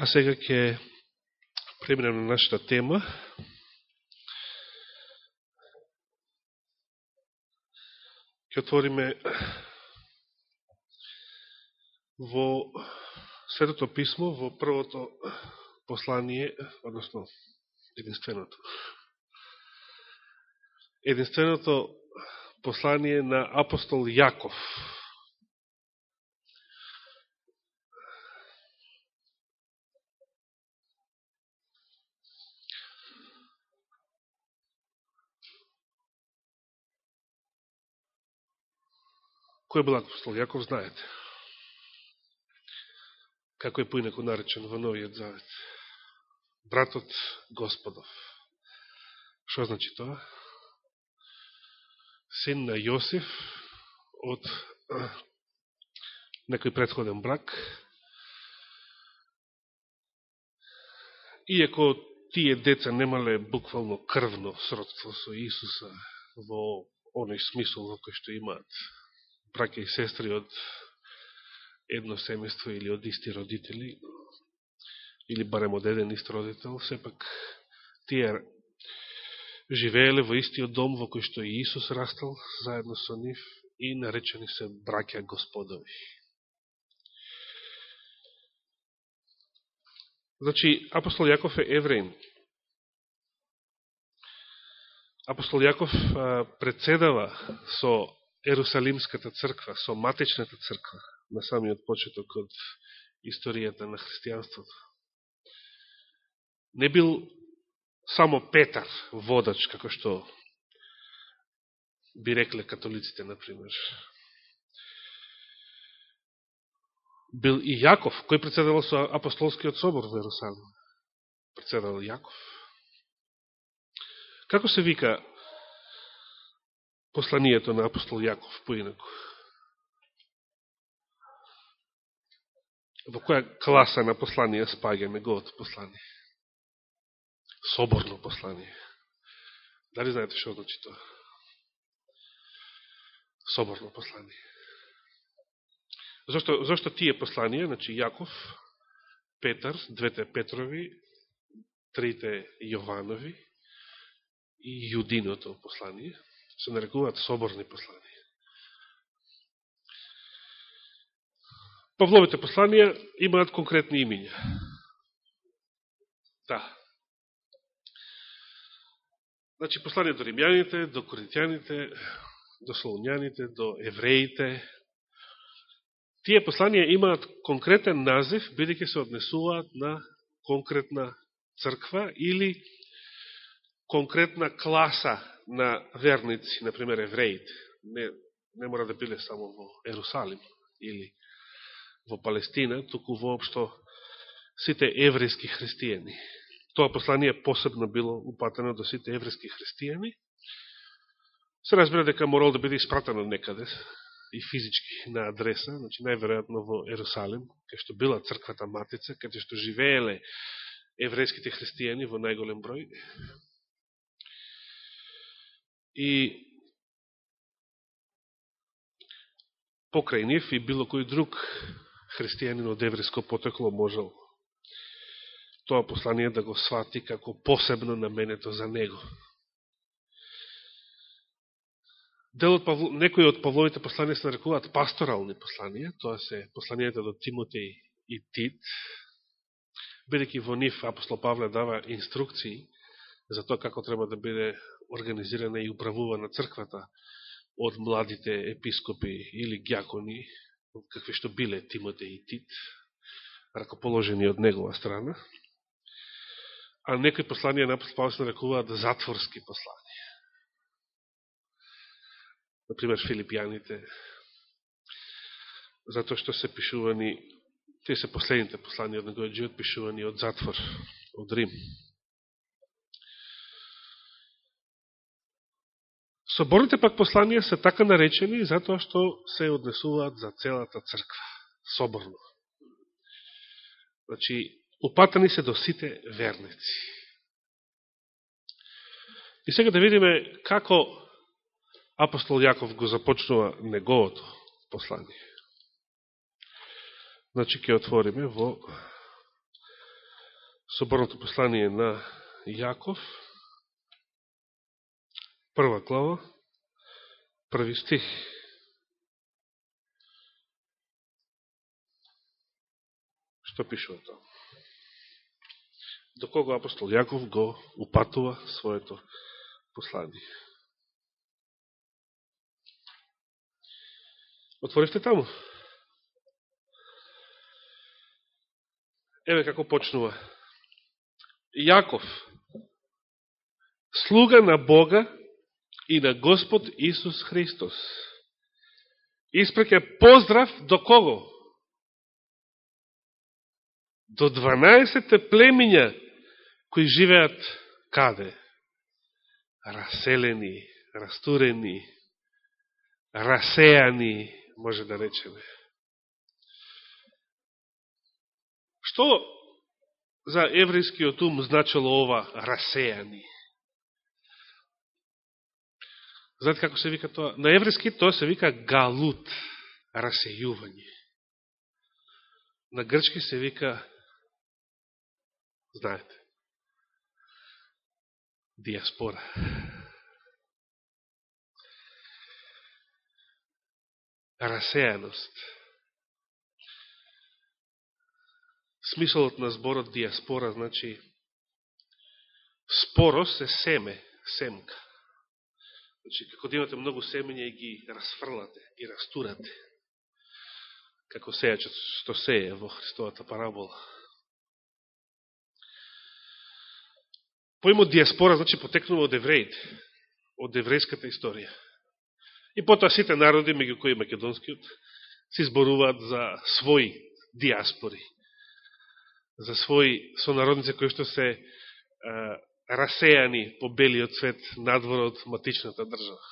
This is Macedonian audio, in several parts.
А сега ќе преминем на нашата тема. Ќе отвориме во Светото писмо, во првото послание, односно единственото. Единственото послание на апостол Јаков. Кој бил апостол Јаков, знаете. Како е поинако наречен во Новиот Завет. Братот Господов. Што значи тоа? Син на Јосиф од некој предходен брак. Иако тие деца немале буквално крвно сродство со Исуса во оној смисол во кој што имаат браке и сестри од едно семејство или од исти родители, или барем од еден ист родител, сепак тие живееле во истиот дом во кој што и Исус растал заедно со нив и наречени се браќа господови. Значи, апостол Јаков е евреин. Апостол Јаков председава со Ерусалимската црква, со матечната црква на самиот почеток од историјата на христијанството. Не бил само Петар водач, како што би рекле католиците, например. Бил и Јаков, кој председавал со апостолскиот собор во Ерусалим. Председавал Јаков. Како се вика посланието на апостол Јаков поинако. Во која класа на послание спаѓа неговото послание? Соборно послание. Дали знаете што значи тоа? Соборно послание. Зошто, зошто тие посланија, значи Јаков, Петар, двете Петрови, трите Јованови и Јудиното послание, се нарекуваат соборни посланија. Павловите посланија имаат конкретни имиња. Да. Значи, посланија до римјаните, до коринтијаните, до Солунјаните, до евреите. Тие посланија имаат конкретен назив, бидеќи се однесуваат на конкретна црква или конкретна класа на верници, например евреите, не, не мора да биле само во Ерусалим или во Палестина, туку воопшто сите еврејски христијани. Тоа послание посебно било упатено до сите еврејски христијани. Се разбира дека морало да биде испратено некаде и физички на адреса, значи најверојатно во Ерусалим, кај што била црквата Матица, каде што живееле еврејските христијани во најголем број. И покрај нив и било кој друг христијанин од евриско потекло можел тоа послание да го свати како посебно наменето за него. Дел од Павл... Некои од Павловите посланија се нарекуваат пасторални посланија, тоа се посланијата до Тимотеј и Тит, бидеќи во нив апостол Павле дава инструкции за тоа како треба да биде организирана и управувана црквата од младите епископи или гјакони, какви што биле Тимоте и Тит, ракоположени од негова страна. А некои посланија на Павле се нарекуваат затворски посланија. Например, Филипијаните, затоа што се пишувани, тие се последните посланија од неговиот живот, пишувани од затвор, од Рим. Соборните пак посланија се така наречени затоа што се однесуваат за целата црква, соборно. Значи, упатани се до сите верници. И сега да видиме како апостол Јаков го започнува неговото послание. Значи, ќе отвориме во соборното послание на Јаков, прва глава, први стих. Што пишува тоа? До кого апостол Јаков го упатува своето послание. Отворивте таму. Еве како почнува. Јаков, слуга на Бога и на Господ Исус Христос. Испреке поздрав до кого? До 12 племиња кои живеат каде? Раселени, растурени, расејани, може да речеме. Што за еврејскиот ум значило ова расејани? Знаете како се вика тоа? На еврејски тоа се вика галут, расејување. На грчки се вика, знаете, диаспора. расејаност. Смисолот на зборот диаспора, значи, спорос е семе, семка. Значи, како да имате многу семења и ги расфрлате, ги растурате. Како сејачот што сеje во Христовата парабола. Поимот диаспора, значи, потекнува од евреите, од еврејската историја. И потоа сите народи, меѓу кои македонскиот, се изборуваат за своји диаспори за своји сонародници кои што се расејани по белиот свет надвор од матичната држава.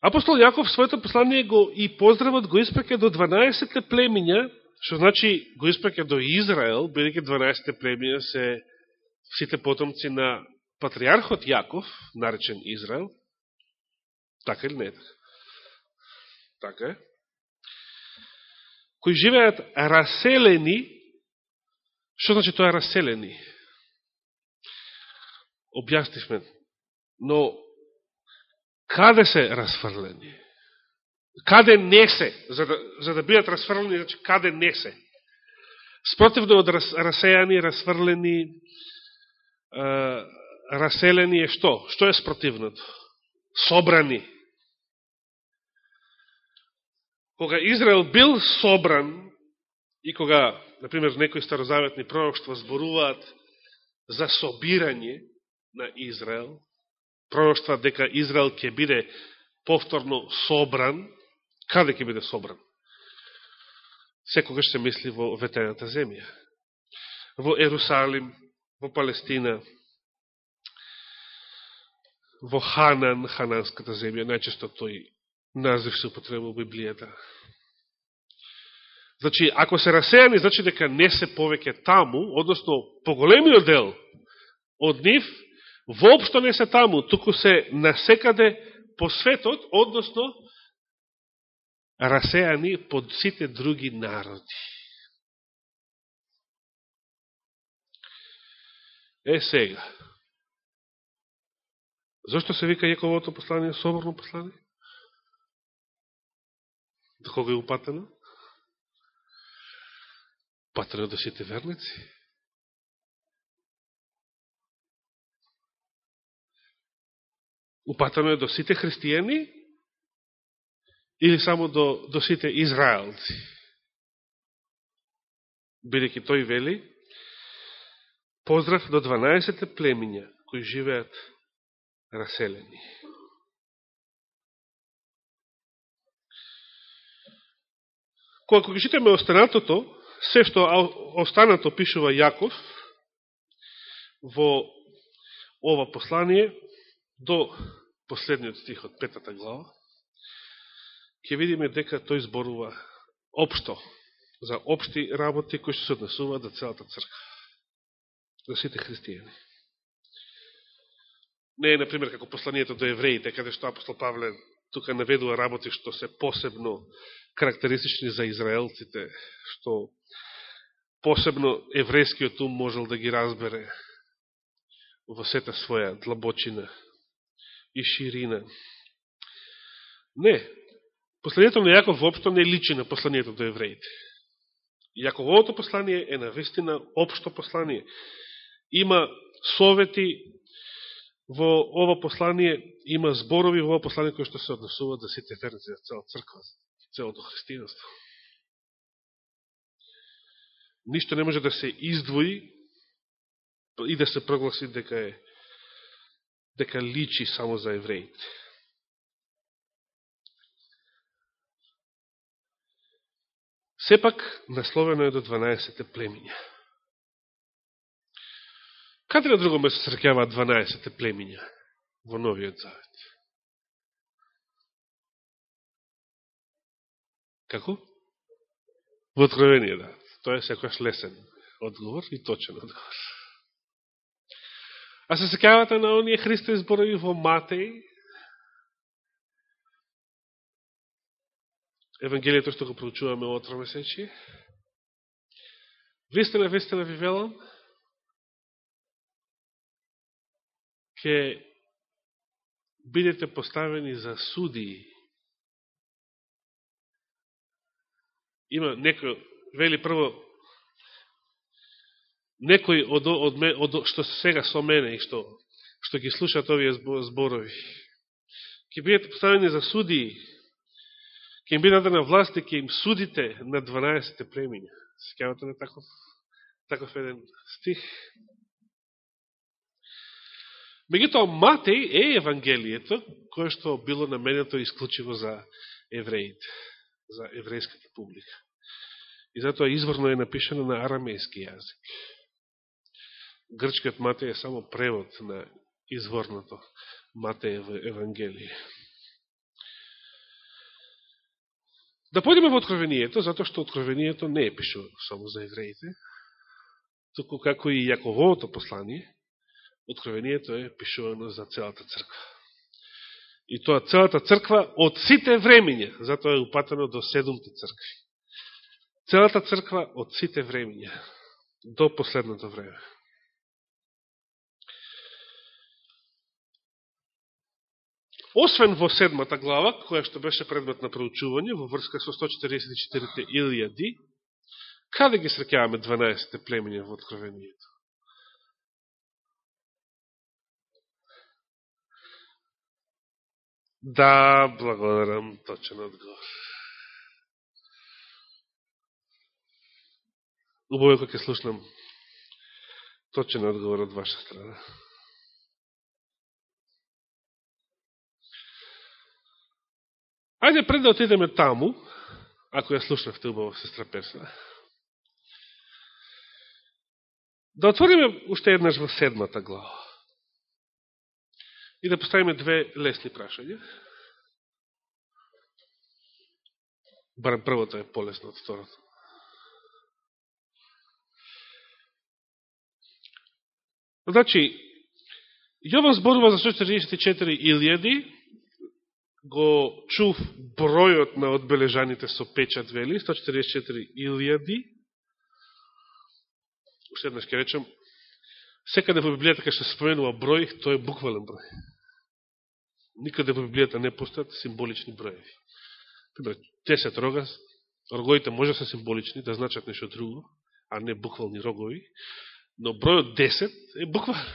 Апостол Јаков своето послание го и поздравот го испреке до 12 племиња, што значи го испреке до Израел, бидејќи 12 племиња се сите потомци на патриархот Јаков, наречен Израел. Така или не така? Така е кои живеат раселени, што значи тоа раселени? Објаснивме. Но, каде се расфрлени? Каде не се? За да, за да бидат расфрлени, значи каде не се? Спротивно да од рас, расејани, расфрлени, раселени е што? Што е спротивното? Собрани кога Израел бил собран и кога, например, некои старозаветни пророкства зборуваат за собирање на Израел, пророкства дека Израел ќе биде повторно собран, каде ќе биде собран? Секогаш се мисли во ветената земја. Во Ерусалим, во Палестина, во Ханан, хананската земја, најчесто тој назив се употреба во Библијата. Значи, ако се расејани, значи дека не се повеќе таму, односно, поголемиот дел од нив, воопшто не се таму, туку се насекаде по светот, односно, расејани под сите други народи. Е, сега. Зошто се вика Јаковото послание соборно послание? До кога е упатено? Упатено до да сите верници? Упатено е до сите христијани? Или само до, до сите израелци? Бидеќи тој вели, поздрав до 12 племиња кои живеат раселени. Кога кога читаме останатото, се што останато пишува Јаков во ова послание до последниот стих од петата глава, ќе видиме дека тој зборува општо за општи работи кои што се однесуваат за целата црква, за сите христијани. Не е, например, како посланието до евреите, каде што апостол Павле тука наведува работи што се посебно карактеристични за израелците, што посебно еврејскиот ум можел да ги разбере во сета своја длабочина и ширина. Не, посланието на Јаков воопшто не личи на посланието до евреите. Јаковото послание е на вистина општо послание. Има совети во ова послание, има зборови во ова послание кои што се однесуваат за сите верници, за цела црква, целото христијанство. Ништо не може да се издвои и да се прогласи дека е дека личи само за евреите. Сепак, насловено е до 12 племиња. Каде на друго место срекјаваат 12 племиња во Новиот Завет? Како? Во Откровение, да. Тоа е секојаш лесен одговор и точен одговор. А се секавате на оние Христови зборови во Матеј, Евангелието што го проучуваме отро месечи. Вистина, вистина ви велам, ќе бидете поставени за судии. Има некој, вели прво, некој од, од, од, од што сега со мене и што, што ги слушат овие зборови, ќе бидете поставени за судии, ќе им бидете на власт и ќе им судите на 12 премиња. Секавате на таков, таков еден стих. Меѓутоа, Матеј е Евангелието, кое што било наменето исклучиво за евреите, за еврејската публика. И затоа изворно е напишено на арамејски јазик. Грчкиот Матеј е само превод на изворното Матејево Евангелие. Да појдеме во Откровението, затоа што Откровението не е пишува само за евреите, туку како и Јаковото послание, Откровението е пишувано за целата црква. И тоа целата црква од сите времења, затоа е упатено до седумте цркви. Целата црква од сите времења, до последното време. Освен во седмата глава, која што беше предмет на проучување, во врска со 144 илјади, каде ги срекјаваме 12 племења во Откровението? Да, благодарам, точен одговор. Убаво кој ќе слушнам точен одговор од ваша страна. Ајде пред да отидеме таму, ако ја слушнавте убаво сестра Персина, да отвориме уште еднаш во седмата глава и да поставиме две лесни прашања. Барем првото е полесно од второто. Значи, Јован зборува за 144 илјади, го чув бројот на одбележаните со печат вели, 144 илјади. Уште еднаш ке речем, секаде во Библијата кај се споменува број, тој е буквален број. Никаде во Библијата не постојат символични броеви. Пример, 10 рога, роговите може да се символични, да значат нешто друго, а не буквални рогови, но бројот 10 е буквален.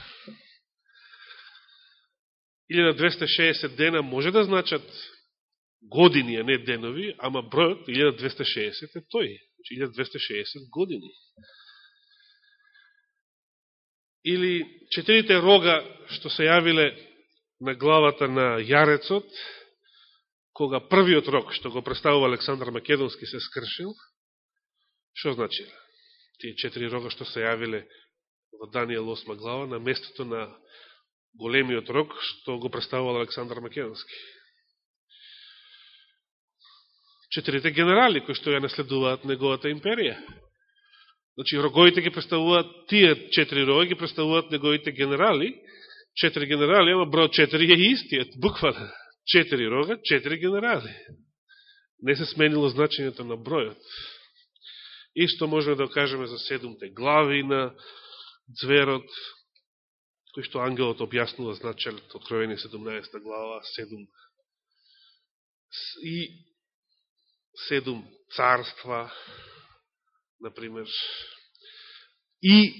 1260 дена може да значат години, а не денови, ама бројот 1260 е тој. Значи, 1260 години. Или четирите рога што се јавиле на главата на јарецот, кога првиот рог што го представува Александар Македонски се скршил, што значи? Тие четири рога што се јавиле во Данијел 8 глава на местото на големиот рог што го представувал Александар Македонски. Четирите генерали кои што ја наследуваат неговата империја. Значи, роговите ги представуваат, тие четири роги ги представуваат неговите генерали, четири генерали, ама број четири е истиот, буквално. четири рога, четири генерали. Не се сменило значењето на бројот. Исто можеме да кажеме за седумте глави на зверот, кој што ангелот објаснува значајот откровение 17 глава, седум и седум царства, например, и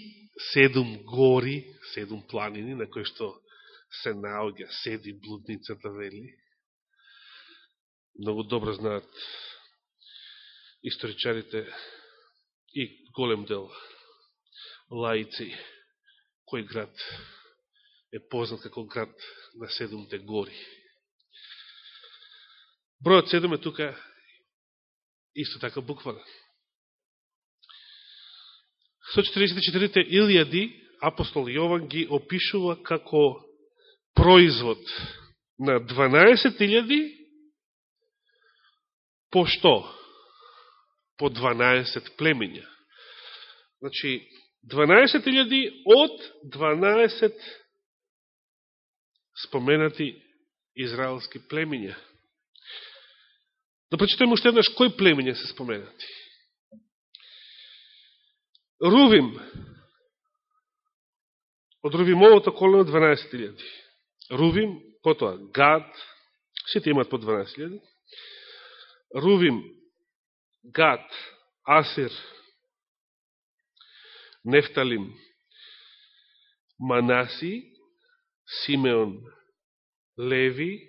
седум гори, седум планини, на кои што се наоѓа, седи блудницата, вели. Многу добро знаат историчарите и голем дел лаици, кој град е познат како град на седумте гори. Бројот седум е тука исто така буквален. 144 илјади апостол Јован ги опишува како производ на 12.000 по што? По 12 племења. Значи, 12.000 од 12 споменати израелски племења. Да прочитаме уште еднаш кои племења се споменати. Рувим, од Рувимовото колено 12.000. Рувим, потоа Гад, сите имат по 12.000. Рувим, Гад, Асир, Нефталим, Манаси, Симеон, Леви,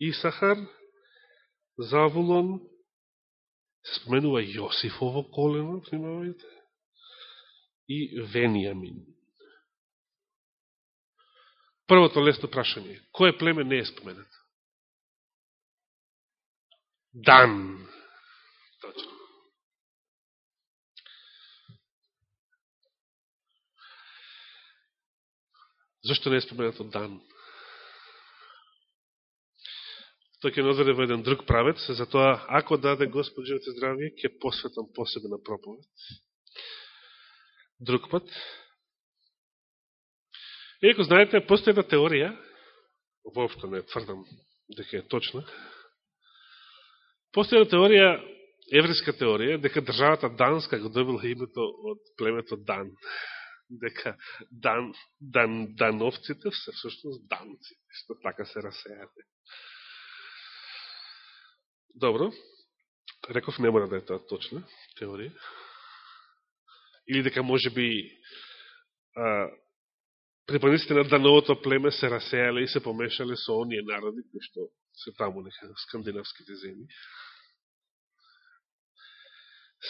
Исахар, Завулон, се споменува Јосифово колено, внимавајте, и Венијамин. Првото лесно прашање, кој племе не е споменато? Дан. Точно. Зошто не е споменато Дан? Тој ќе назаде во еден друг правец, затоа, ако даде Господ животе здравје, ќе посветам посебна проповед. Друг пат. Иако знаете, постои една теорија, воопшто не тврдам дека е точна, постои една теорија, еврејска теорија, дека државата Данска го добила името од племето Дан. Дека Дан, Дан, Дановците се всушност Данци, што така се расејате. Добро. Реков не мора да е тоа точна теорија. Или дека може би а, на Дановото племе се расејале и се помешале со оние народи, кои што се таму нека скандинавските земји.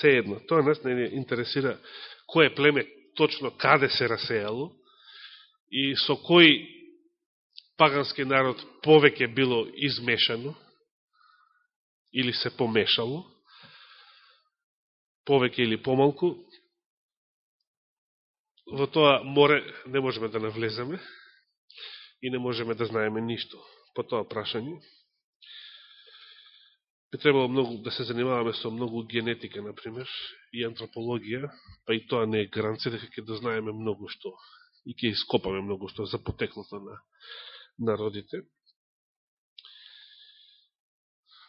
Се едно, тоа нас не интересира кој племе точно каде се расејало и со кој пагански народ повеќе било измешано, или се помешало, повеќе или помалку, во тоа море не можеме да навлеземе и не можеме да знаеме ништо по тоа прашање. Би требало многу да се занимаваме со многу генетика, например, и антропологија, па и тоа не е гаранција дека ќе да знаеме многу што и ќе ископаме многу што за потеклото на народите.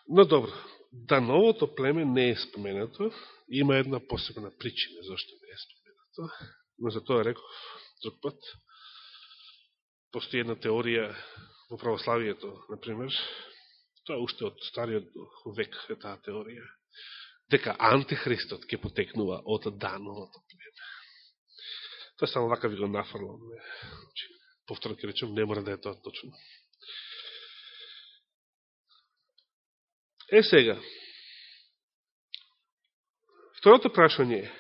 Но добро, да новото племе не е споменато, има една посебна причина зашто не е споменато, но за тоа реков друг пат. Постои една теорија во православието, например, тоа уште од стариот век е таа теорија, дека антихристот ќе потекнува од дановото племе. Тоа само вака ви го нафрлам. Значи, повторно ќе речем, не мора да е тоа точно. Е сега, второто прашање е,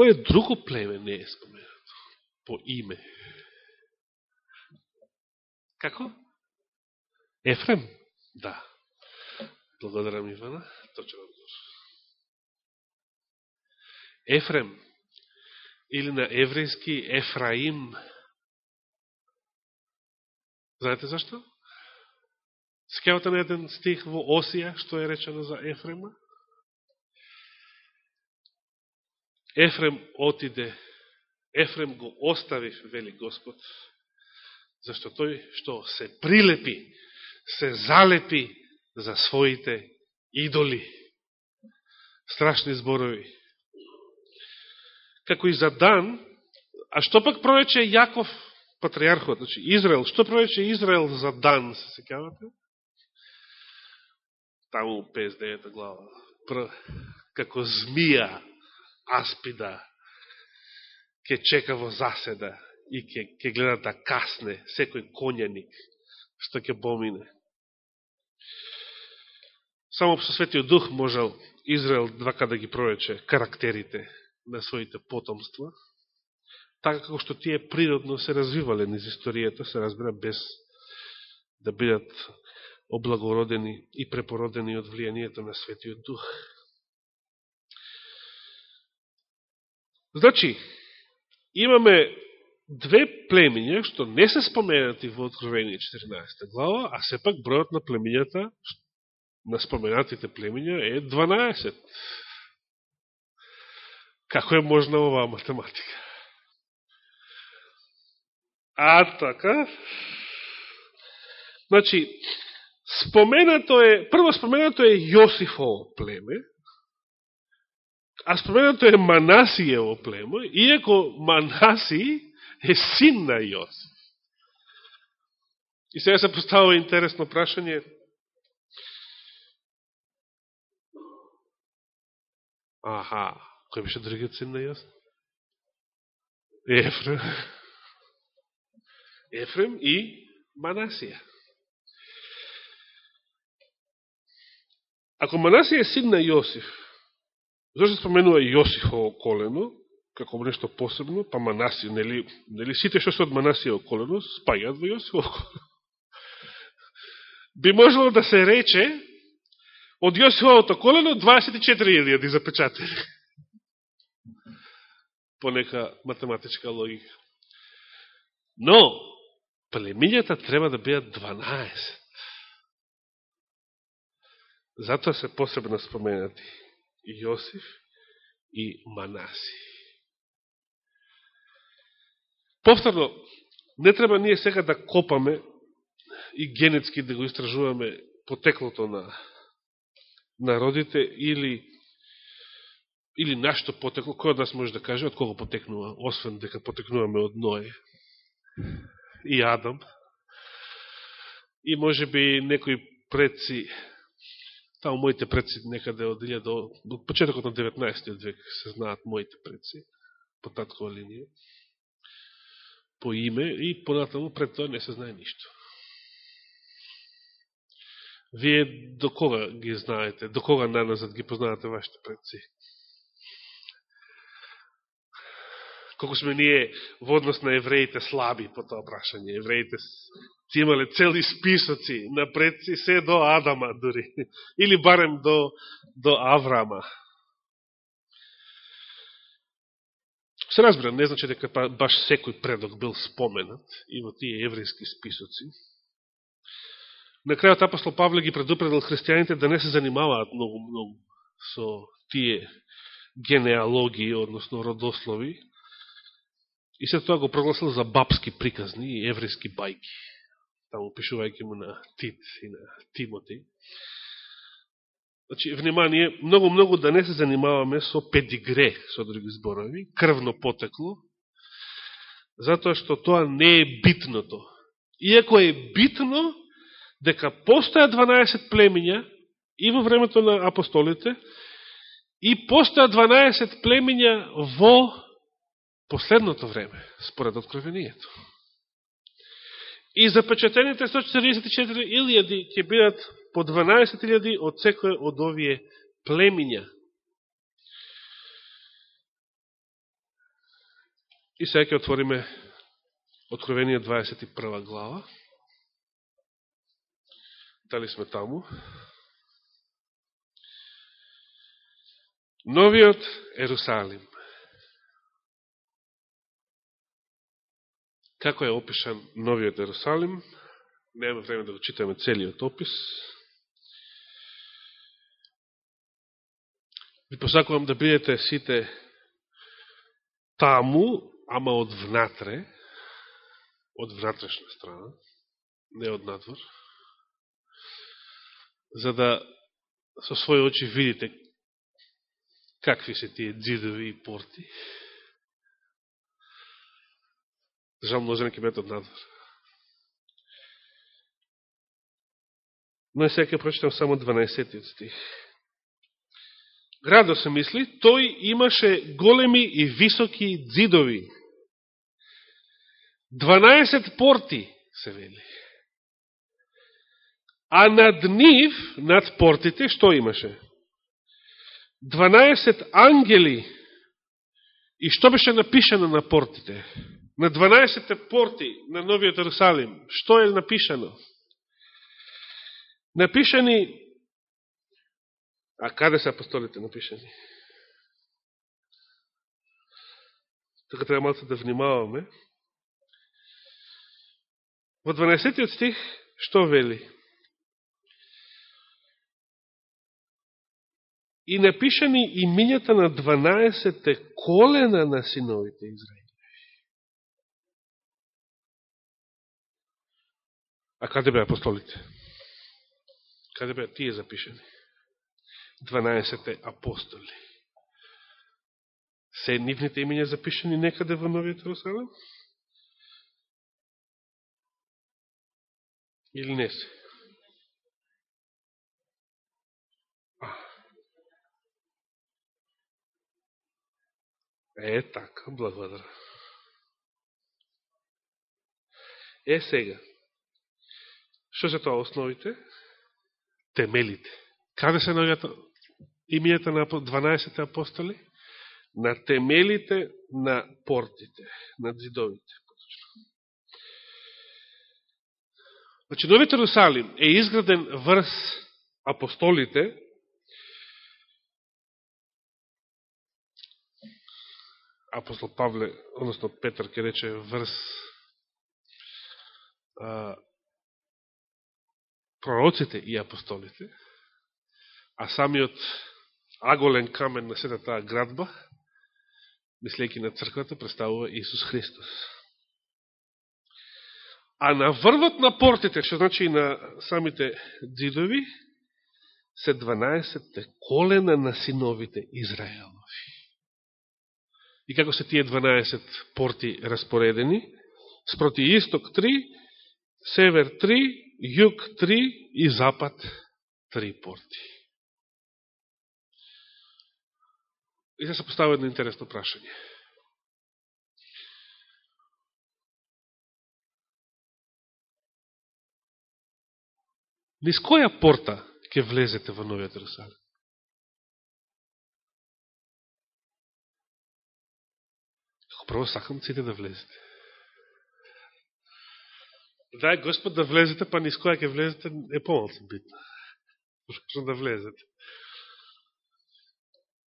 кој друго племе не е споменато по име? Како? Ефрем? Да. Благодарам, Ивана. Точен одговор. Ефрем, или на еврејски Ефраим. Знаете зашто? Скевате на еден стих во Осија, што е речено за Ефрема? Ефрем отиде, Ефрем го остави вели Господ, Зашто тој што се прилепи, се залепи за своите идоли. Страшни зборови. Како и за дан, а што пак прорече Јаков, патриархот, значи Израел, што прорече Израел за дан, се секавате? Таму 59 глава. Пр, како змија, аспида, ке чека во заседа и ке, ќе гледа да касне секој конјаник што ќе помине. Само со Светиот Дух можел Израел двака да ги прорече карактерите на своите потомства, така како што тие природно се развивале низ историјата, се разбира без да бидат облагородени и препородени од влијанието на Светиот Дух. Значи, имаме две племиња, што не се споменати во Откровение 14 глава, а сепак бројот на племињата, на споменатите племиња е 12. Како е можна оваа математика? А, така? Значи, споменато е, прво споменато е Јосифово племе, а споменато е Манасиево племе, иако Манаси е син на Јосиф. И сега се поставува интересно прашање. Аха, кој беше другиот син на Јосиф? Ефрем. Ефрем и Манасија. Ако Манасија е син на Јосиф, зашто споменува Јосифово колено, како нешто посебно, па Манаси, нели, нели сите што се од Манасиево колено, спајат во Јосифово колено. Би можело да се рече, од Јосифовото колено 24.000 запечатени. По нека математичка логика. Но, племињата треба да бидат 12. Затоа се посебно споменати Јосиф и Манаси. Повторно, не треба ние сега да копаме и генетски да го истражуваме потеклото на народите или или нашето потекло, кој од нас може да каже од кого потекнува, освен дека потекнуваме од Ное и Адам. И може би некои предци, таму моите предци некаде од 1000 до почетокот на 19. век се знаат моите предци по таткова линија по име и понатаму пред тоа не се знае ништо. Вие до кога ги знаете, до кога наназад ги познавате вашите предци? Колко сме ние во однос на евреите слаби по тоа прашање. Евреите си имале цели списоци на предци, се до Адама дури. Или барем до, до Аврама. Се разбира, не значи дека па- баш секој предок бил споменат и во тие еврејски списоци. На крајот апостол Павле ги предупредил христијаните да не се занимаваат многу-многу со тие генеалогии, односно родослови, и след тоа го прогласил за бабски приказни и еврејски бајки, таму пишувајќи му на Тит и на Тимоти. Значи, внимание, многу-многу да не се занимаваме со педигре, со други зборови, крвно потекло, затоа што тоа не е битното. Иако е битно дека постоја 12 племиња и во времето на апостолите, и постоја 12 племиња во последното време, според откровението. И запечатените 144.000 ќе бидат по 12.000 од секој од овие племиња. И сега ќе отвориме Откровение 21 глава. Дали сме таму? Новиот Ерусалим. Како е опишан новиот Ерусалим? Нема време да го читаме целиот опис. Ви посакувам да бидете сите таму, ама од внатре, од внатрешна страна, не од надвор, за да со своји очи видите какви се тие дзидови и порти. Жал множен да ке бете од надвор. Но е сега прочитам само 12 стих. Градо се мисли, тој имаше големи и високи дзидови. 12 порти, се вели. А над нив, над портите, што имаше? 12 ангели. И што беше напишано на портите? На 12 порти на Новиот Иерусалим, што е напишано? Напишани А каде се апостолите напишани? Така треба малце да внимаваме. Во 12 стих, што вели? И напишани имињата на 12 колена на синовите Израили. А каде бе апостолите? Каде бе тие запишени? 12 апостоли. Се нивните имења запишени некаде во Новиот Иерусалим? Или не се? Е, така, благодарам. Е, сега. Што се тоа основите? Темелите. Каде се наоѓаат имијата на 12 апостоли? На темелите на портите, на зидовите. Значи, Новиот Иерусалим е изграден врз апостолите, апостол Павле, односно Петар, ке рече врз а, пророците и апостолите, а самиот аголен камен на сета таа градба, мислејќи на црквата, представува Исус Христос. А на врвот на портите, што значи и на самите дзидови, се 12 колена на синовите Израелови. И како се тие 12 порти распоредени? Спроти исток 3, север 3, југ 3 и запад 3 порти. И се поставува едно интересно прашање. Низ која порта ќе влезете во Новиот Иерусалим? Прво сакам сите да влезете. Дај Господ да влезете, па низ која ќе влезете е помалци битно. Што да влезете.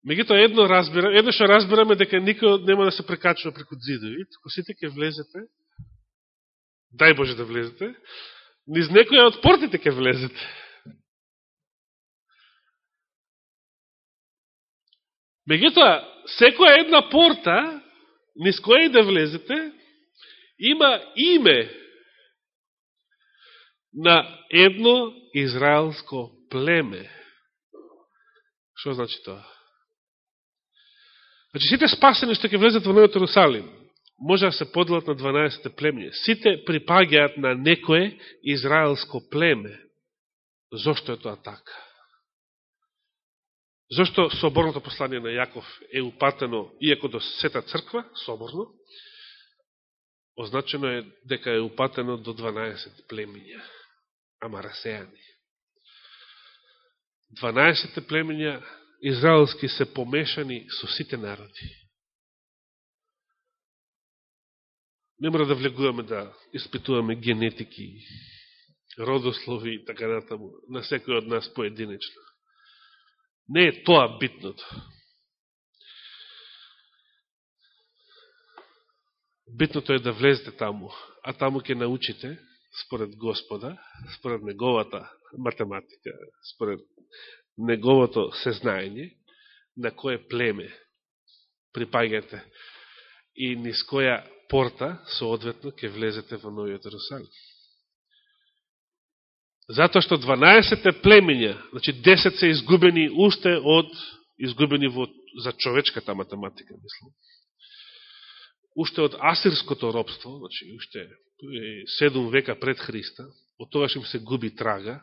Мегуто едно разбира, едно што разбираме дека никој нема да се прекачува преку зидови, ако сите ќе влезете, дај Боже да влезете, низ некоја од портите ќе влезете. Мегутоа, секоја една порта, низ која и да влезете, има име на едно израелско племе. Што значи тоа? Значи, сите спасени што ќе влезат во Новиот Русалим, може да се поделат на 12 племења. Сите припагаат на некое израелско племе. Зошто е тоа така? Зошто соборното послание на Јаков е упатено, иако до сета црква, соборно, означено е дека е упатено до 12 племења, ама расејани. 12 племења израелски се помешани со сите народи. Не мора да влегуваме да испитуваме генетики, родослови и така натаму, на секој од нас поединечно. Не е тоа битното. Битното е да влезете таму, а таму ќе научите, според Господа, според неговата математика, според неговото сезнаење, на кое племе припаѓате и низ која порта, соодветно, ќе влезете во Новиот Ерусалим. Затоа што 12 племења, значи 10 се изгубени уште од, изгубени во, за човечката математика, мислам. Уште од асирското робство, значи уште 7 века пред Христа, од тогаш им се губи трага.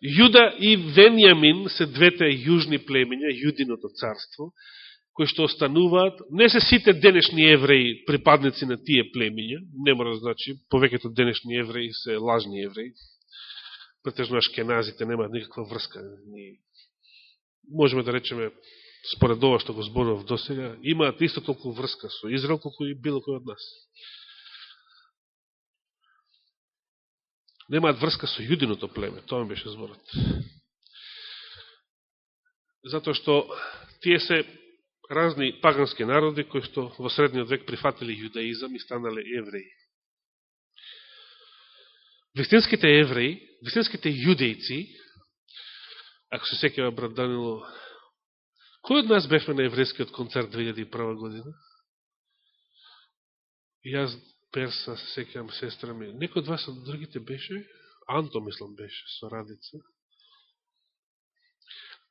Јуда и Венјамин се двете јужни племења, јудиното царство, кои што остануваат, не се сите денешни евреи припадници на тие племиња, не мора да значи, повеќето денешни евреи се лажни евреи, претежно ашкеназите немаат никаква врска. Ни... Можеме да речеме, според ова што го зборував до сега, имаат исто толку врска со Израел, колку и било кој од нас. Немаат врска со јудиното племе, тоа ми беше зборот. Затоа што тие се разни пагански народи кои што во средниот век прифатили јудаизам и станале евреи. Вистинските евреи, вистинските јудејци, ако се секава брат Данило, кој од нас бевме на еврејскиот концерт 2001 година? И јас, Перса, се сестра ми. Некој од вас од другите беше? Анто, мислам, беше, со Радица.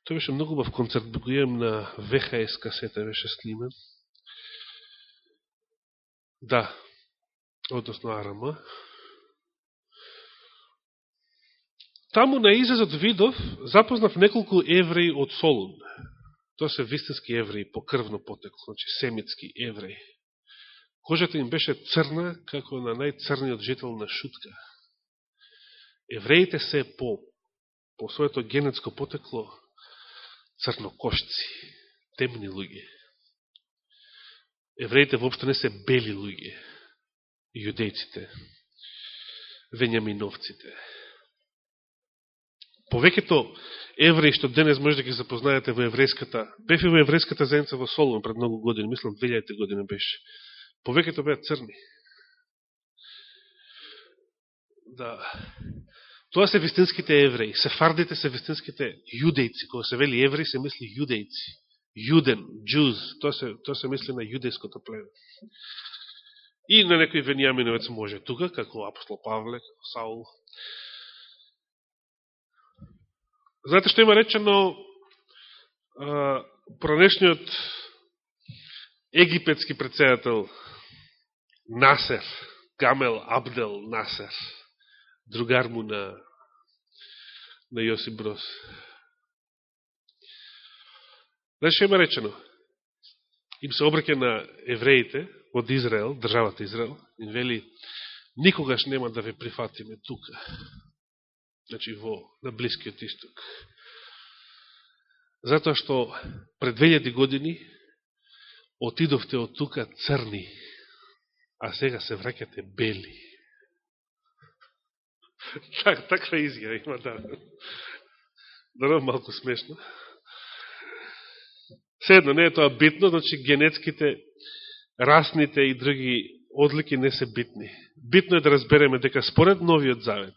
Тој беше многу бав концерт, да го имам на ВХС касета, беше снимен. Да, односно Арама. Таму на изазот видов, запознав неколку евреи од Солун. Тоа се вистински евреи, по крвно потекло, значи семитски евреи. Кожата им беше црна, како на најцрниот жител на Шутка. Евреите се по, по своето генетско потекло црнокошци, темни луѓе. Евреите воопшто не се бели луѓе, јудејците, вењаминовците. Повеќето евреи што денес може да ги запознаете во еврејската, бефи во еврејската заедница во Солон пред многу години, мислам 2000 година беше. Повеќето беа црни. Да. Тоа се вистинските евреи. Сефардите се вистинските јудејци. Кога се вели евреи, се мисли јудејци. Јуден, джуз. Тоа се, тоа се мисли на јудејското племе. И на некој венијаминовец може тука, како апостол Павле, како Саул. Знаете што има речено а, пронешниот египетски председател Насер, Гамел Абдел Насер, другар му на, на Јосип Брос. Значи има речено, им се обреке на евреите од Израел, државата Израел, и вели, никогаш нема да ве прифатиме тука, значи во, на Блискиот Исток. Затоа што пред 2000 години отидовте од тука црни, а сега се враќате бели. так, таква изјава има, да. Дано малко смешно. Седно, не е тоа битно, значи генетските, расните и други одлики не се битни. Битно е да разбереме дека според Новиот Завет,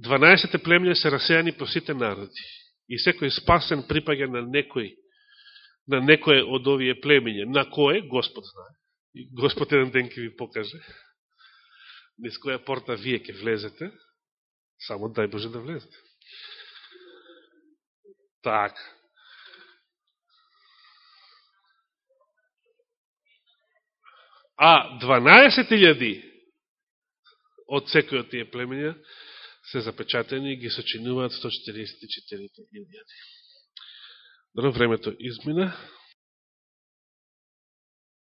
12 племја се расејани по сите народи и секој спасен припаѓа на некој на некое од овие племиња. На кое? Господ знае. И Господ еден ден ќе ви покаже низ која порта вие ќе влезете, само дај Боже да влезете. Так. А 12.000 од секој од тие племиња се запечатени и ги сочинуваат 144.000. Добро, времето измина.